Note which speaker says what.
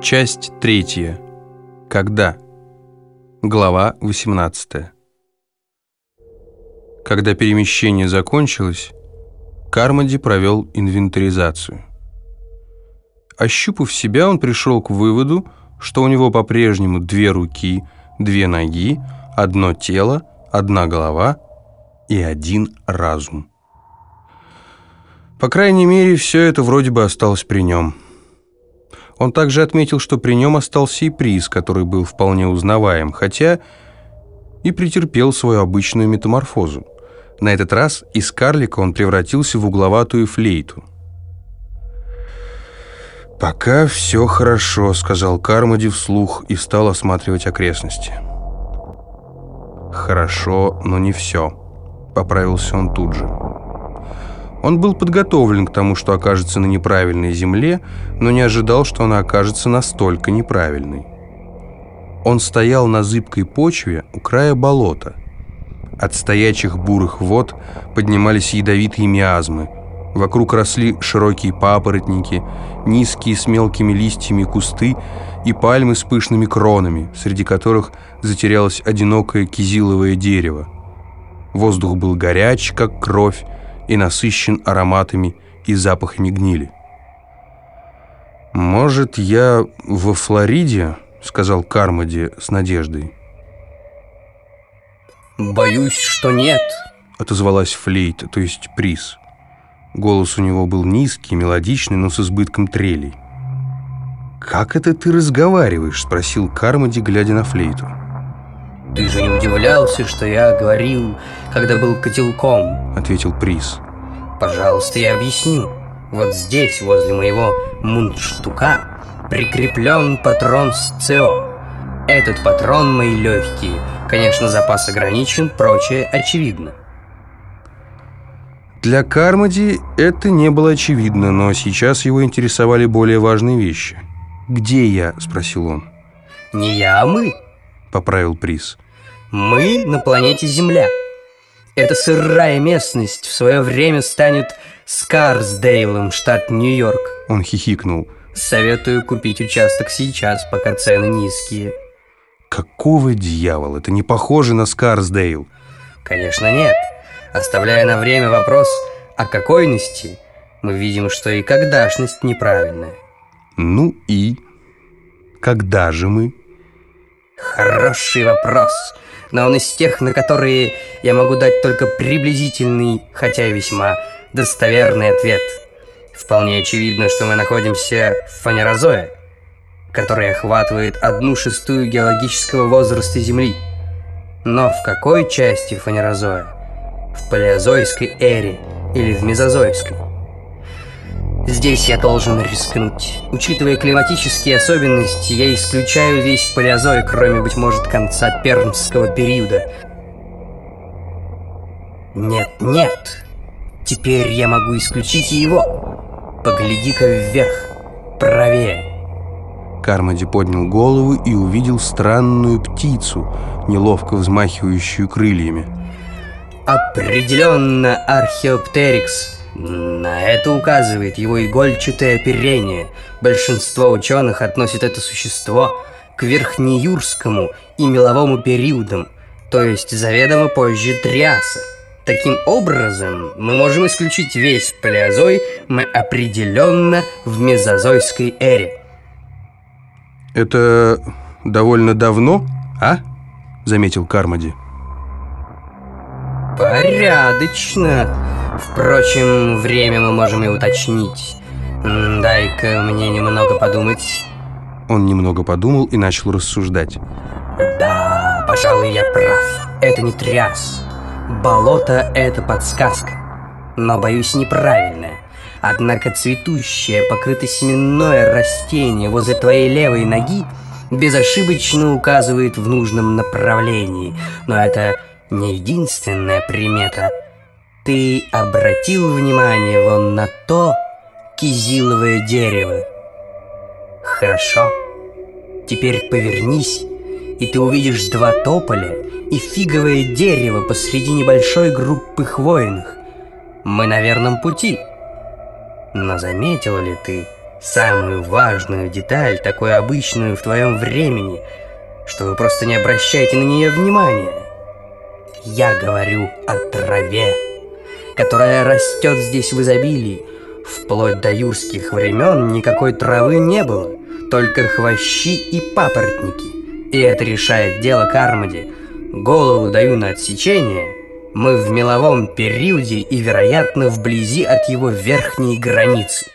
Speaker 1: Часть третья. Когда? Глава 18. Когда перемещение закончилось, Кармоди провел инвентаризацию. Ощупав себя, он пришел к выводу, что у него по-прежнему две руки, две ноги, одно тело, одна голова и один разум. По крайней мере, все это вроде бы осталось при нем. Он также отметил, что при нем остался и приз, который был вполне узнаваем, хотя и претерпел свою обычную метаморфозу. На этот раз из карлика он превратился в угловатую флейту. «Пока все хорошо», — сказал Кармоди вслух и стал осматривать окрестности. «Хорошо, но не все», — поправился он тут же. Он был подготовлен к тому, что окажется на неправильной земле, но не ожидал, что она окажется настолько неправильной. Он стоял на зыбкой почве у края болота. От стоячих бурых вод поднимались ядовитые миазмы. Вокруг росли широкие папоротники, низкие с мелкими листьями кусты и пальмы с пышными кронами, среди которых затерялось одинокое кизиловое дерево. Воздух был горяч, как кровь, и насыщен ароматами и запахами гнили. «Может, я во Флориде?» — сказал Кармоди с надеждой.
Speaker 2: «Боюсь, что нет», —
Speaker 1: отозвалась Флейт, то есть приз. Голос у него был низкий, мелодичный, но с избытком трелей. «Как это ты разговариваешь?» — спросил Кармоди, глядя на флейту.
Speaker 2: «Ты же не удивлялся, что я говорил, когда был котелком?»
Speaker 1: — ответил Приз.
Speaker 2: «Пожалуйста, я объясню. Вот здесь, возле моего мундштука, прикреплен патрон с ЦО. Этот патрон мои легкие. Конечно, запас ограничен, прочее очевидно».
Speaker 1: Для Кармоди это не было очевидно, но сейчас его интересовали более важные вещи. «Где я?» – спросил он.
Speaker 2: «Не я, а мы», —
Speaker 1: поправил Приз.
Speaker 2: «Мы на планете Земля. Эта сырая местность в свое время станет Скарсдейлом, штат Нью-Йорк».
Speaker 1: Он хихикнул.
Speaker 2: «Советую купить участок сейчас, пока цены низкие».
Speaker 1: «Какого дьявола? Это не похоже на Скарсдейл».
Speaker 2: «Конечно нет. Оставляя на время вопрос о какойности, мы видим, что и когда-шность неправильная».
Speaker 1: «Ну и? Когда же мы?»
Speaker 2: Хороший вопрос, но он из тех, на которые я могу дать только приблизительный, хотя и весьма достоверный ответ. Вполне очевидно, что мы находимся в фанерозое, который охватывает одну шестую геологического возраста Земли. Но в какой части фанерозоя? В палеозойской эре или в мезозойской? Здесь я должен рискнуть. Учитывая климатические особенности, я исключаю весь палеозой, кроме, быть может, конца пермского периода. Нет, нет. Теперь я могу исключить и его. Погляди-ка вверх, правее.
Speaker 1: Кармоди поднял голову и увидел странную птицу, неловко взмахивающую крыльями.
Speaker 2: Определенно археоптерикс – на это указывает его игольчатое оперение. Большинство ученых относят это существо к верхнеюрскому и меловому периодам, то есть заведомо позже Триаса. Таким образом, мы можем исключить весь палеозой, мы определенно в мезозойской эре.
Speaker 1: Это довольно давно, а? Заметил Кармоди.
Speaker 2: Порядочно. Впрочем, время мы можем и уточнить. Дай-ка мне немного подумать.
Speaker 1: Он немного подумал и начал рассуждать.
Speaker 2: Да, пожалуй, я прав. Это не тряс. Болото — это подсказка. Но, боюсь, неправильная. Однако цветущее, покрытое семенное растение возле твоей левой ноги безошибочно указывает в нужном направлении. Но это не единственная примета — ты обратил внимание вон на то кизиловое дерево? Хорошо. Теперь повернись, и ты увидишь два тополя и фиговое дерево посреди небольшой группы хвойных. Мы на верном пути. Но заметил ли ты, самую важную деталь, такую обычную в твоем времени, что вы просто не обращаете на нее внимания. Я говорю о траве, которая растет здесь в изобилии. Вплоть до юрских времен никакой травы не было, только хвощи и папоротники. И это решает дело Кармоди. Голову даю на отсечение. Мы в меловом периоде и, вероятно, вблизи от его верхней границы.